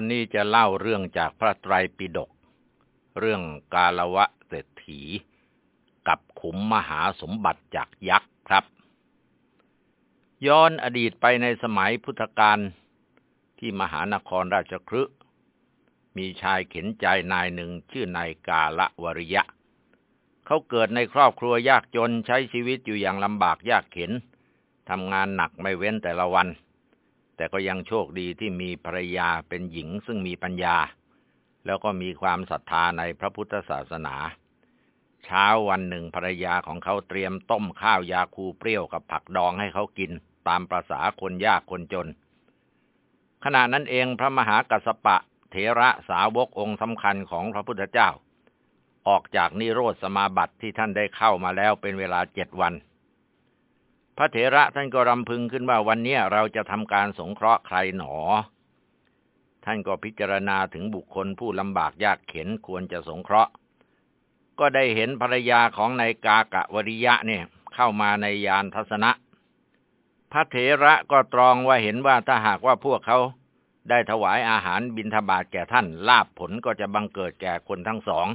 วันนี้จะเล่าเรื่องจากพระไตรปิฎก เรื่องกาลวะเศรษฐี กับขุมมหาสมบัติจากยักษ์ครับ ย้อนอดีตไปในสมัยพุทธกาลที่มหานครราชคฤห์มีชายเข็นใจนายหนึ่งชื่อนายกาละวริยะ เขาเกิดในครอบครัวยากจนใช้ชีวิตอยู่อย่างลำบากยากเข็นทำงานหนักไม่เว้นแต่ละวัน แต่ก็ยังโชคดีที่มีภรรยาเป็นหญิงซึ่งมีปัญญา แล้วก็มีความศรัทธาในพระพุทธศาสนา เช้าวันหนึ่งภรรยาของเขาเตรียมต้มข้าวยาคูเปรี้ยวกับผักดองให้เขากิน ตามประษาคนยากคนจน ขณะนั้นเองพระมหากัสปะเถระสาวกองค์สำคัญของพระพุทธเจ้า ออกจากนิโรธสมาบัติที่ท่านได้เข้ามาแล้วเป็นเวลาเจ็ดวัน พระเถระท่านก็รำพึงขึ้นว่าวันนี้เราจะทำการสงเคราะห์ใครหนอ ท่านก็พิจารณาถึงบุคคลผู้ลำบากยากเข็นควรจะสงเคราะห์ ก็ได้เห็นภรรยาของนายกากะวริยะเนี่ยเข้ามาในยานทัศนะ พระเถระก็ตรองว่าเห็นว่าถ้าหากว่าพวกเขาได้ถวายอาหารบิณฑบาตแก่ท่านลาบผลก็จะบังเกิดแก่คนทั้งสอง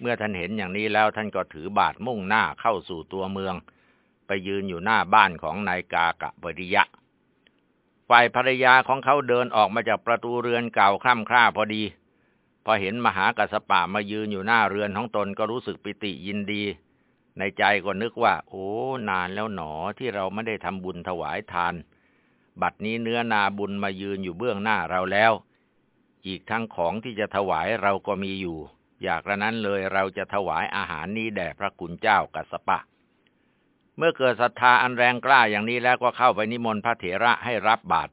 เมื่อท่านเห็นอย่างนี้แล้วท่านก็ถือบาทมุ่งหน้าเข้าสู่ตัวเมือง ไปยืนอยู่หน้าบ้านของนายกากะบริยะ ฝ่ายภรรยาของเขาเดินออกมาจากประตูเรือนเก่าคล่ำคร่าพอดี พอเห็นมหากัสปะมายืนอยู่หน้าเรือนของตนก็รู้สึกปิติยินดี ในใจก็นึกว่า โอ้ นานแล้วหนอที่เราไม่ได้ทำบุญถวายทาน บัดนี้เนื้อนาบุญมายืนอยู่เบื้องหน้าเราแล้ว อีกทั้งของที่จะถวายเราก็มีอยู่ อยากระนั้นเลยเราจะถวายอาหารนี้แด่พระคุณเจ้ากัสปะ เมื่อเกิดศรัทธาอันแรงกล้าอย่างนี้แล้วก็เข้าไปนิมนต์พระเถระให้รับบาตร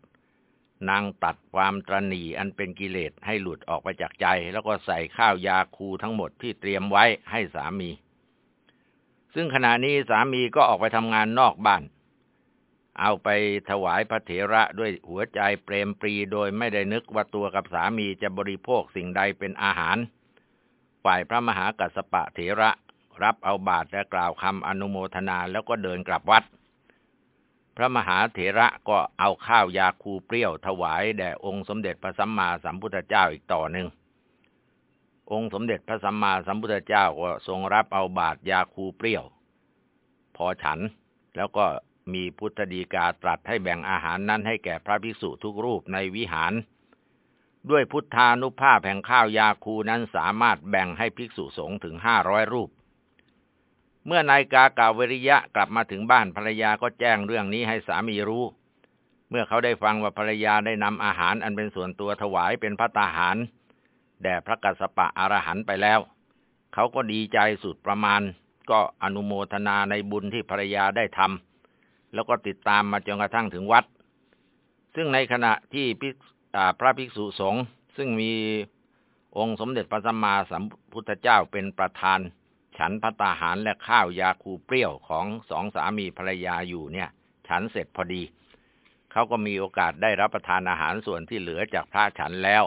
นางตัดความตรณีอันเป็นกิเลสให้หลุดออกไปจากใจ แล้วก็ใส่ข้าวยาคูทั้งหมดที่เตรียมไว้ให้สามี ซึ่งขณะนี้สามีก็ออกไปทำงานนอกบ้าน เอาไปถวายพระเถระด้วยหัวใจเปรมปรีโดยไม่ได้นึกว่าตัวกับสามีจะบริโภคสิ่งใดเป็นอาหาร ฝ่ายพระมหากัสปะเถระ รับเอาบาตรและกล่าวคำอนุโมทนาแล้วก็เดินกลับวัด พระมหาเถระก็เอาข้าวยาคูเปรี้ยวถวายแด่องค์สมเด็จพระสัมมาสัมพุทธเจ้าอีกต่อหนึ่งองค์สมเด็จพระสัมมาสัมพุทธเจ้าก็ทรงรับเอาบาตรยาคูเปรี้ยว พอฉันแล้วก็มีพุทธดีกาตรัสให้แบ่งอาหารนั้นให้แก่พระภิกษุทุกรูปในวิหาร ด้วยพุทธานุภาพแห่งข้าวยาคูนั้นสามารถแบ่งให้ภิกษุสงฆ์ถึงห้าร้อยรูป เมื่อนายกากาวริยะกลับมาถึงบ้านภรรยาก็แจ้งเรื่องนี้ให้สามีรู้ เมื่อเขาได้ฟังว่าภรรยาได้นำอาหารอันเป็นส่วนตัวถวายเป็นพระตาหาร แด่พระกัสสปะอรหันไปแล้ว เขาก็ดีใจสุดประมาณ ก็อนุโมทนาในบุญที่ภรรยาได้ทำแล้วก็ติดตามมาจนกระทั่งถึงวัด ซึ่งในขณะที่พระภิกษุสงฆ์ซึ่งมีองค์สมเด็จพระสัมมาสัมพุทธเจ้าเป็นประธาน ฉันพัตาหารและข้าวยาคูเปรี้ยวของสองสามีภรรยาอยู่เนี่ย ฉันเสร็จพอดี เขาก็มีโอกาสได้รับประทานอาหารส่วนที่เหลือจากพระฉันแล้ว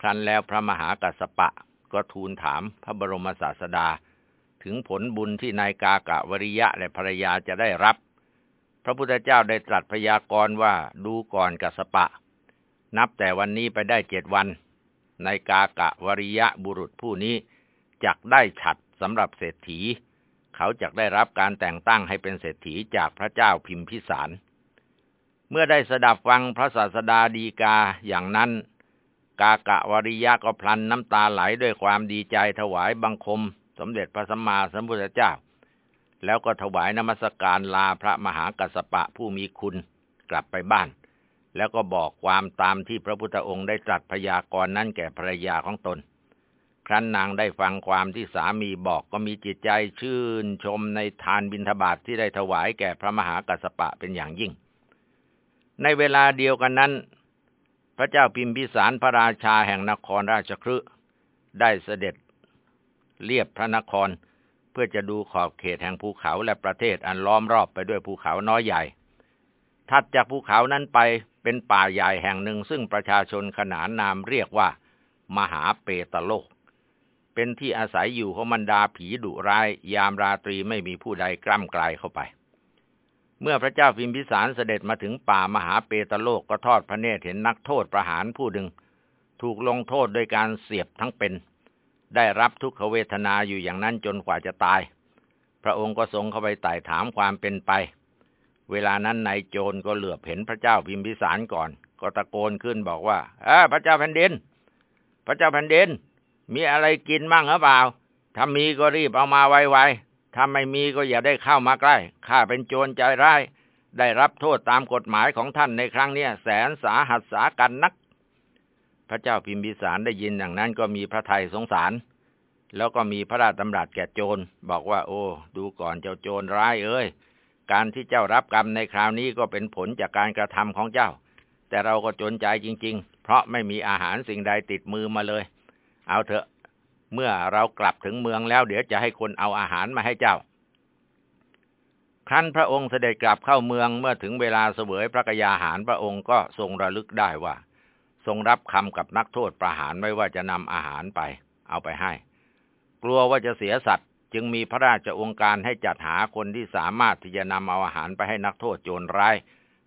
ครั้นแล้วพระมหากัสปะก็ทูลถามพระบรมศาสดา ถึงผลบุญที่นายกากะวริยะและภรรยาจะได้รับ พระพุทธเจ้าได้ตรัสพยากรณ์ว่าดูก่อนกัสปะ นับแต่วันนี้ไปได้เจ็ดวันนายกากะวริยะบุรุษผู้นี้จักได้ฉัด สำหรับเศรษฐี เขาจะได้รับการแต่งตั้งให้เป็นเศรษฐีจากพระเจ้าพิมพิสาร เมื่อได้สดับฟังพระศาสดาดีกาอย่างนั้น กากะวริยะก็พลันน้ำตาไหลด้วยความดีใจถวายบังคม สมเด็จพระสัมมาสัมพุทธเจ้า แล้วก็ถวายนมัสการลาพระมหากัสปะผู้มีคุณกลับไปบ้าน แล้วก็บอกความตามที่พระพุทธองค์ได้ตรัสพยากรณ์นั้นแก่ภรรยาของตน ครั้นนางได้ฟังความที่สามีบอกก็มีจิตใจชื่นชมในทานบิณฑบาตทที่ได้ถวายแก่พระมหากัสปะเป็นอย่างยิ่ง ในเวลาเดียวกันนั้น พระเจ้าพิมพิสารพระราชาแห่งนครราชคฤห์ได้เสด็จเลียบพระนคร เพื่อจะดูขอบเขตแห่งภูเขาและประเทศอันล้อมรอบไปด้วยภูเขาน้อยใหญ่ ถัดจากภูเขานั้นไปเป็นป่าใหญ่แห่งหนึ่งซึ่งประชาชนขนานนามเรียกว่า มหาเปตโลก เป็นที่อาศัยอยู่ของบรรดาผีดุร้าย ยามราตรีไม่มีผู้ใดกล้ำกลายเข้าไป เมื่อพระเจ้าพิมพิสารเสด็จมาถึงป่ามหาเปตโลกก็ทอดพระเนตรเห็นนักโทษประหารผู้หนึ่ง ถูกลงโทษโดยการเสียบทั้งเป็น ได้รับทุกขเวทนาอยู่อย่างนั้นจนกว่าจะตาย พระองค์ก็ทรงเข้าไปไต่ถามความเป็นไป เวลานั้นนายโจรก็เหลือบเห็นพระเจ้าพิมพิสารก่อน ก็ตะโกนขึ้นบอกว่าอพระเจ้าแผ่นดิน พระเจ้าแผ่นดิน มีอะไรกินมั่งหรือเปล่า ถ้ามีก็รีบเอามาไวๆ ถ้าไม่มีก็อย่าได้เข้ามาใกล้ ข้าเป็นโจรใจร้าย ได้รับโทษตามกฎหมายของท่านในครั้งนี้แสนสาหัสสากันนัก พระเจ้าพิมพิสารได้ยินอย่างนั้นก็มีพระทัยสงสาร แล้วก็มีพระราชดำรัสแก่โจร บอกว่า โอ้ ดูก่อนเจ้าโจรร้ายเอ้ย การที่เจ้ารับกรรมในคราวนี้ก็เป็นผลจากการกระทำของเจ้า แต่เราก็จนใจจริง ๆ เพราะไม่มีอาหารสิ่งใดติดมือมาเลย เอาเถอะ เมื่อเรากลับถึงเมืองแล้วเดี๋ยวจะให้คนเอาอาหารมาให้เจ้า ครั้นพระองค์เสด็จกลับเข้าเมืองเมื่อถึงเวลาเสวยพระกยาหารพระองค์ก็ทรงระลึกได้ว่า ทรงรับคำกับนักโทษประหารไว้ว่าจะนำอาหารไป เอาไปให้ กลัวว่าจะเสียสัตว์จึงมีพระราชองค์การให้จัดหาคนที่สามารถที่จะนำเอาอาหารไปให้นักโทษโจรร้าย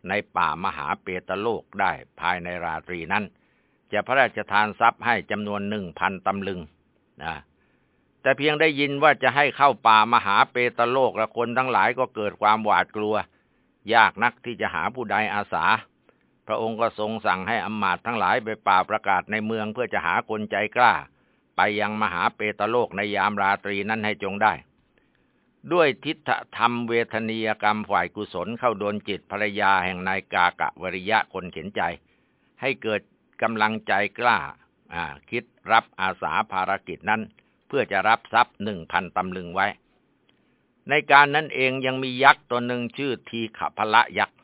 ในป่ามหาเปตโลกได้ภายในราตรีนั้น จะพระราชทานทรัพย์ให้จำนวนหนึ่งพันตำลึงนะแต่เพียงได้ยินว่าจะให้เข้าป่ามหาเปตโลกและคนทั้งหลายก็เกิดความหวาดกลัว ยากนักที่จะหาผู้ใดอาสา พระองค์ก็ทรงสั่งให้อำมาตย์ทั้งหลายไปป่าประกาศในเมืองเพื่อจะหาคนใจกล้า ไปยังมหาเปตโลกในยามราตรีนั้นให้จงได้ ด้วยทิฏฐธรรมเวทนียกรรมฝ่ายกุศลเข้าโดนจิตภรรยาแห่งนายกากะวริยะคนเข็นใจ ให้เกิด กำลังใจกล้าคิดรับอาสาภารกิจนั้น เพื่อจะรับทรัพย์หนึ่งพันตำลึงไว้ ในการนั้นเองยังมียักษ์ตัวหนึ่งชื่อทีขพละยักษ์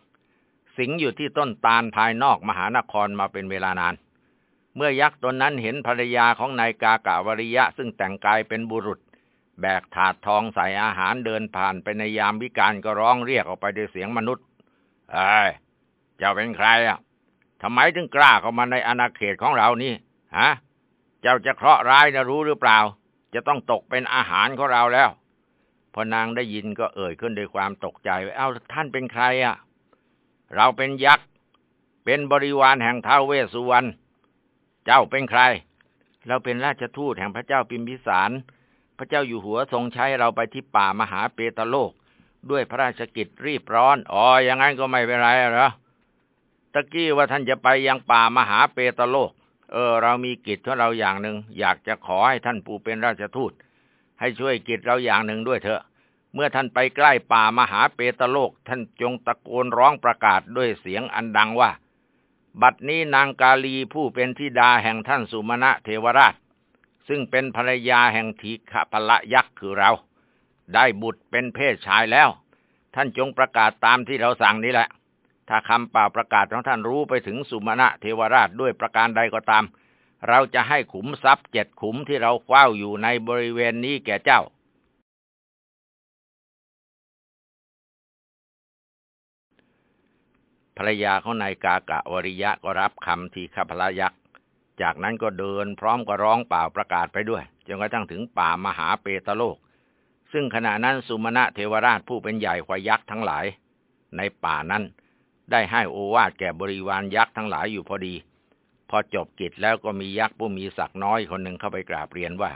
สิงอยู่ที่ต้นตาลภายนอกมหานครมาเป็นเวลานาน เมื่อยักษ์ตนนั้นเห็นภรรยาของนายกากาวริยะ ซึ่งแต่งกายเป็นบุรุษ แบกถาดทองใส่อาหารเดินผ่านไปในยามวิการก็ร้องเรียกออกไปด้วยเสียงมนุษย์เอ้ยเจ้าเป็นใครอะ ทำไมถึงกล้าเข้ามาในอาณาเขตของเรานี่ฮะ เจ้าจะเคราะห์ร้ายนะรู้หรือเปล่า จะต้องตกเป็นอาหารของเราแล้วพอนางได้ยินก็เอ่ยขึ้นด้วยความตกใจว่าเอ้าท่านเป็นใครอะ เราเป็นยักษ์ เป็นบริวารแห่งท้าวเวสสุวรรณ เจ้าเป็นใคร เราเป็นราชทูตแห่งพระเจ้าปิมพิสาร พระเจ้าอยู่หัวทรงใช้เราไปที่ป่ามหาเปตโลก ด้วยพระราชกิจรีบร้อน อ๋ออย่างนั้นก็ไม่เป็นไรหรอ ตะกี้ว่าท่านจะไปยังป่ามหาเปตโลก เออ เรามีกิจของเราอย่างหนึ่งอยากจะขอให้ท่านผู้เป็นราชทูต ให้ช่วยกิจเราอย่างหนึ่งด้วยเถอะ เมื่อท่านไปใกล้ป่ามหาเปตโลก ท่านจงตะโกนร้องประกาศด้วยเสียงอันดังว่า บัดนี้นางกาลีผู้เป็นธิดาแห่งท่านสุมาณะเทวราช ซึ่งเป็นภรรยาแห่งทีฆพละยักษ์คือเรา ได้บุตรเป็นเพศชายแล้ว ท่านจงประกาศตามที่เราสั่งนี้แหละ ถ้าคำเป่าประกาศของท่านรู้ไปถึงสุมาณะเทวราชด้วยประการใดก็ตาม เราจะให้ขุมทรัพย์เจ็ดขุมที่เราคว้าอยู่ในบริเวณนี้แก่เจ้าภรรยาของนายกากะวริยะก็รับคำทีข้าพระยักษ์ จากนั้นก็เดินพร้อมกับร้องเปล่าประกาศไปด้วย จนกระทั่งถึงป่ามหาเปตโลก ซึ่งขณะนั้นสุมาณะเทวราชผู้เป็นใหญ่กว่ายักษ์ทั้งหลาย ในป่านั้น ได้ให้โอวาทแก่บริวารยักษ์ทั้งหลายอยู่พอดี พอจบกิจแล้วก็มียักษ์ผู้มีศักดิ์น้อยคนหนึ่งเข้าไปกราบเรียนว่า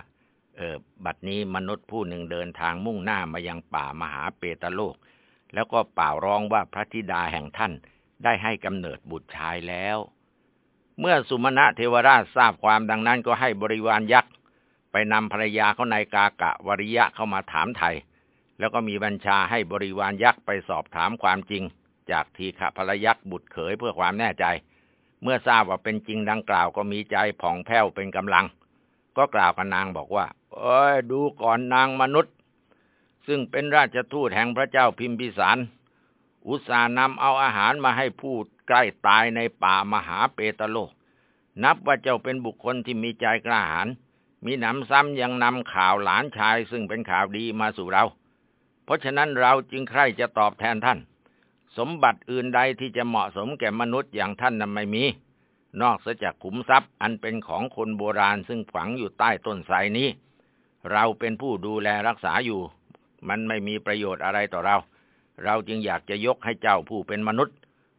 เออบัดนี้มนุษย์ผู้หนึ่งเดินทางมุ่งหน้ามายังป่ามหาเปตโลก แล้วก็เป่าร้องว่าพระธิดาแห่งท่านได้ให้กำเนิดบุตรชายแล้ว เมื่อสุมาณะเทวราชทราบความดังนั้นก็ให้บริวารยักษ์ไปนำภรรยาเขานายกากะวริยะเข้ามาถามไทย แล้วก็มีบัญชาให้บริวารยักษ์ไปสอบถามความจริง จากทีฆะภรยักษ์บุตรเขยเพื่อความแน่ใจ เมื่อทราบว่าเป็นจริงดังกล่าวก็มีใจผ่องแผ้วเป็นกำลัง ก็กล่าวกับนางบอกว่า เอ้ยดูก่อนนางมนุษย์ ซึ่งเป็นราชทูตแห่งพระเจ้าพิมพิสาร อุตส่าห์นำเอาอาหารมาให้ผู้ใกล้ตายในป่ามหาเปตโลก นับว่าเจ้าเป็นบุคคลที่มีใจกล้าหาญมีหนำซ้ำยังนำข่าวหลานชายซึ่งเป็นข่าวดีมาสู่เรา เพราะฉะนั้นเราจึงใคร่จะตอบแทนท่าน สมบัติอื่นใดที่จะเหมาะสมแก่มนุษย์อย่างท่านนั้นไม่มี นอกจากขุมทรัพย์อันเป็นของคนโบราณซึ่งฝังอยู่ใต้ต้นไทรนี้ เราเป็นผู้ดูแลรักษาอยู่ มันไม่มีประโยชน์อะไรต่อเรา เราจึงอยากจะยกให้เจ้าผู้เป็นมนุษย์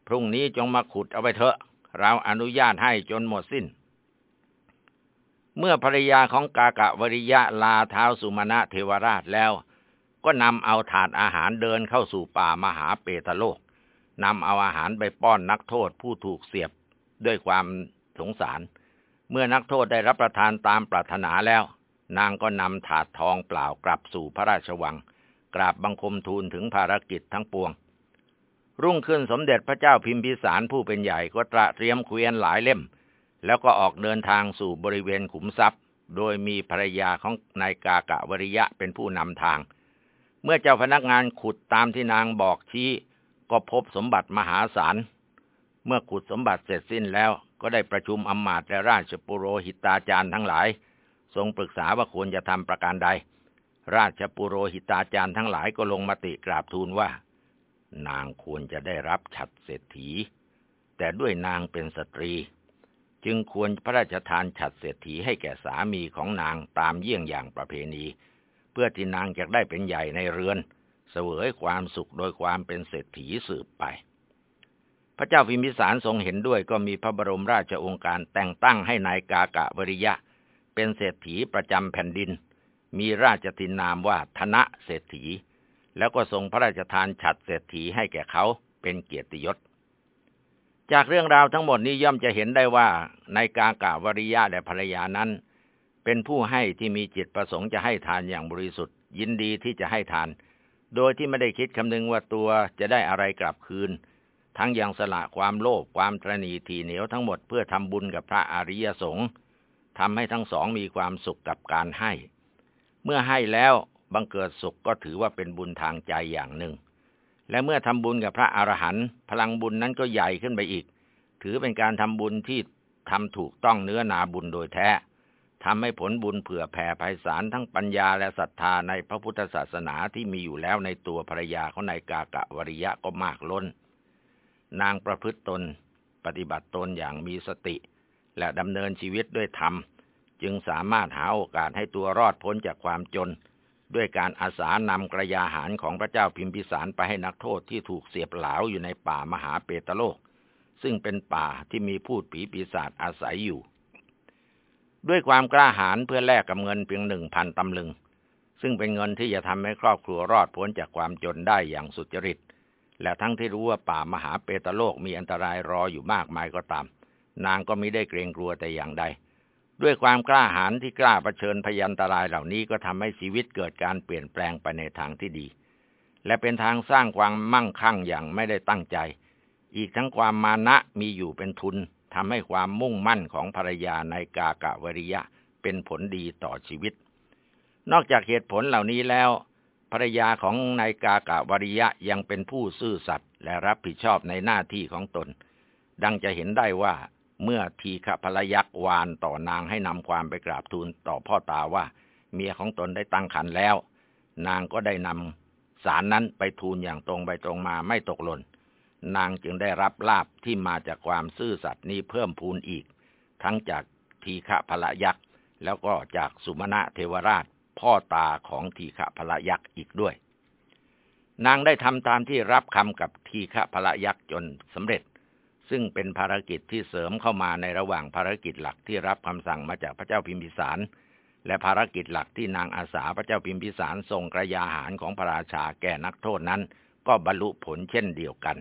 พรุ่งนี้จงมาขุดเอาไปเถอะ เราอนุญาตให้จนหมดสิ้น เมื่อภรรยาของกากะวริยะลาเท้าสุมาณะเทวราชแล้ว ก็นำเอาถาดอาหารเดินเข้าสู่ป่ามหาเปตโลกนำเอาอาหารไปป้อนนักโทษผู้ถูกเสียบด้วยความสงสาร เมื่อนักโทษได้รับประทานตามปรารถนาแล้ว นางก็นำถาดทองเปล่ากลับสู่พระราชวัง กราบบังคมทูลถึงภารกิจทั้งปวง รุ่งขึ้นสมเด็จพระเจ้าพิมพิสารผู้เป็นใหญ่ก็ตระเตรียมเกวียนหลายเล่ม แล้วก็ออกเดินทางสู่บริเวณขุมทรัพย์ โดยมีภรรยาของนายกากะวริยะเป็นผู้นำทาง เมื่อเจ้าพนักงานขุดตามที่นางบอกชี้ ก็พบสมบัติมหาศาล เมื่อขุดสมบัติเสร็จสิ้นแล้วก็ได้ประชุมอมาตย์และราชปุโรหิตาจารย์ทั้งหลาย ทรงปรึกษาว่าควรจะทำประการใด ราชปุโรหิตาจารย์ทั้งหลายก็ลงมติกราบทูลว่า นางควรจะได้รับฉัดเศรษฐี แต่ด้วยนางเป็นสตรี จึงควรพระราชทานฉัดเศรษฐีให้แก่สามีของนางตามเยี่ยงอย่างประเพณี เพื่อที่นางจะได้เป็นใหญ่ในเรือน เสวยความสุขโดยความเป็นเศรษฐีสืบไป พระเจ้าพิมพิสารทรงเห็นด้วยก็มีพระบรมราชองค์การแต่งตั้งให้นายกากะวริยะ เป็นเศรษฐีประจำแผ่นดิน มีราชทินนามว่าธนะเศรษฐี แล้วก็ทรงพระราชทานฉัดเศรษฐีให้แก่เขาเป็นเกียรติยศจากเรื่องราวทั้งหมดนี้ย่อมจะเห็นได้ว่าในกากะวริยะและภรรยานั้น เป็นผู้ให้ที่มีจิตประสงค์จะให้ทานอย่างบริสุทธิ์ ยินดีที่จะให้ทาน โดยที่ไม่ได้คิดคำนึงว่าตัวจะได้อะไรกลับคืน ทั้งยังสละความโลภความตรณีทีเหนียวทั้งหมดเพื่อทำบุญกับพระอริยสงฆ์ทำให้ทั้งสองมีความสุขกับการให้ เมื่อให้แล้วบังเกิดสุขก็ถือว่าเป็นบุญทางใจอย่างหนึ่ง และเมื่อทำบุญกับพระอรหันต์พลังบุญนั้นก็ใหญ่ขึ้นไปอีก ถือเป็นการทำบุญที่ทำถูกต้องเนื้อนาบุญโดยแท้ ทำให้ผลบุญเผื่อแผ่ไพศาลทั้งปัญญาและศรัทธาในพระพุทธศาสนาที่มีอยู่แล้วในตัวภรรยาของนายกากะวริยะก็มากล้น นางประพฤติตน ปฏิบัติตนอย่างมีสติ และดำเนินชีวิตด้วยธรรม จึงสามารถหาโอกาสให้ตัวรอดพ้นจากความจน ด้วยการอาสานำกระยาหารของพระเจ้าพิมพิสารไปให้นักโทษที่ถูกเสียบเหลาอยู่ในป่ามหาเปตโลก ซึ่งเป็นป่าที่มีพูดผีปีศาจอาศัยอยู่ ด้วยความกล้าหาญเพื่อแลกกับเงินเพียงหนึ่งพันตำลึง ซึ่งเป็นเงินที่จะทำให้ครอบครัวรอดพ้นจากความจนได้อย่างสุจริต และทั้งที่รู้ว่าป่ามหาเปตโลกมีอันตรายรออยู่มากมายก็ตาม นางก็มิได้เกรงกลัวแต่อย่างใด ด้วยความกล้าหาญที่กล้าเผชิญพยันตรายเหล่านี้ก็ทำให้ชีวิตเกิดการเปลี่ยนแปลงไปในทางที่ดี และเป็นทางสร้างความมั่งคั่งอย่างไม่ได้ตั้งใจ อีกทั้งความมานะมีอยู่เป็นทุน ทำให้ความมุ่งมั่นของภรรยาในกากะวริยะเป็นผลดีต่อชีวิต นอกจากเหตุผลเหล่านี้แล้ว ภรรยาของนายกากะวริยะยังเป็นผู้ซื่อสัตย์และรับผิดชอบในหน้าที่ของตน ดังจะเห็นได้ว่าเมื่อทีฆภรยักษ์วานต่อนางให้นำความไปกราบทูลต่อพ่อตาว่า เมียของตนได้ตั้งครรภ์แล้ว นางก็ได้นำสารนั้นไปทูลอย่างตรงไปตรงมาไม่ตกหล่น นางจึงได้รับลาบที่มาจากความซื่อสัตย์นี้เพิ่มพูนอีก ทั้งจากทีฆะพละยักษ์ แล้วก็จากสุมาณะเทวราช พ่อตาของทีฆะพละยักษ์อีกด้วย นางได้ทำตามที่รับคำกับทีฆะพละยักษ์จนสำเร็จ ซึ่งเป็นภารกิจที่เสริมเข้ามาในระหว่างภารกิจหลักที่รับคำสั่งมาจากพระเจ้าพิมพิสาร และภารกิจหลักที่นางอาสาพระเจ้าพิมพิสารส่งกระยาหารของพระราชาแก่นักโทษนั้น ก็บรรลุผลเช่นเดียวกัน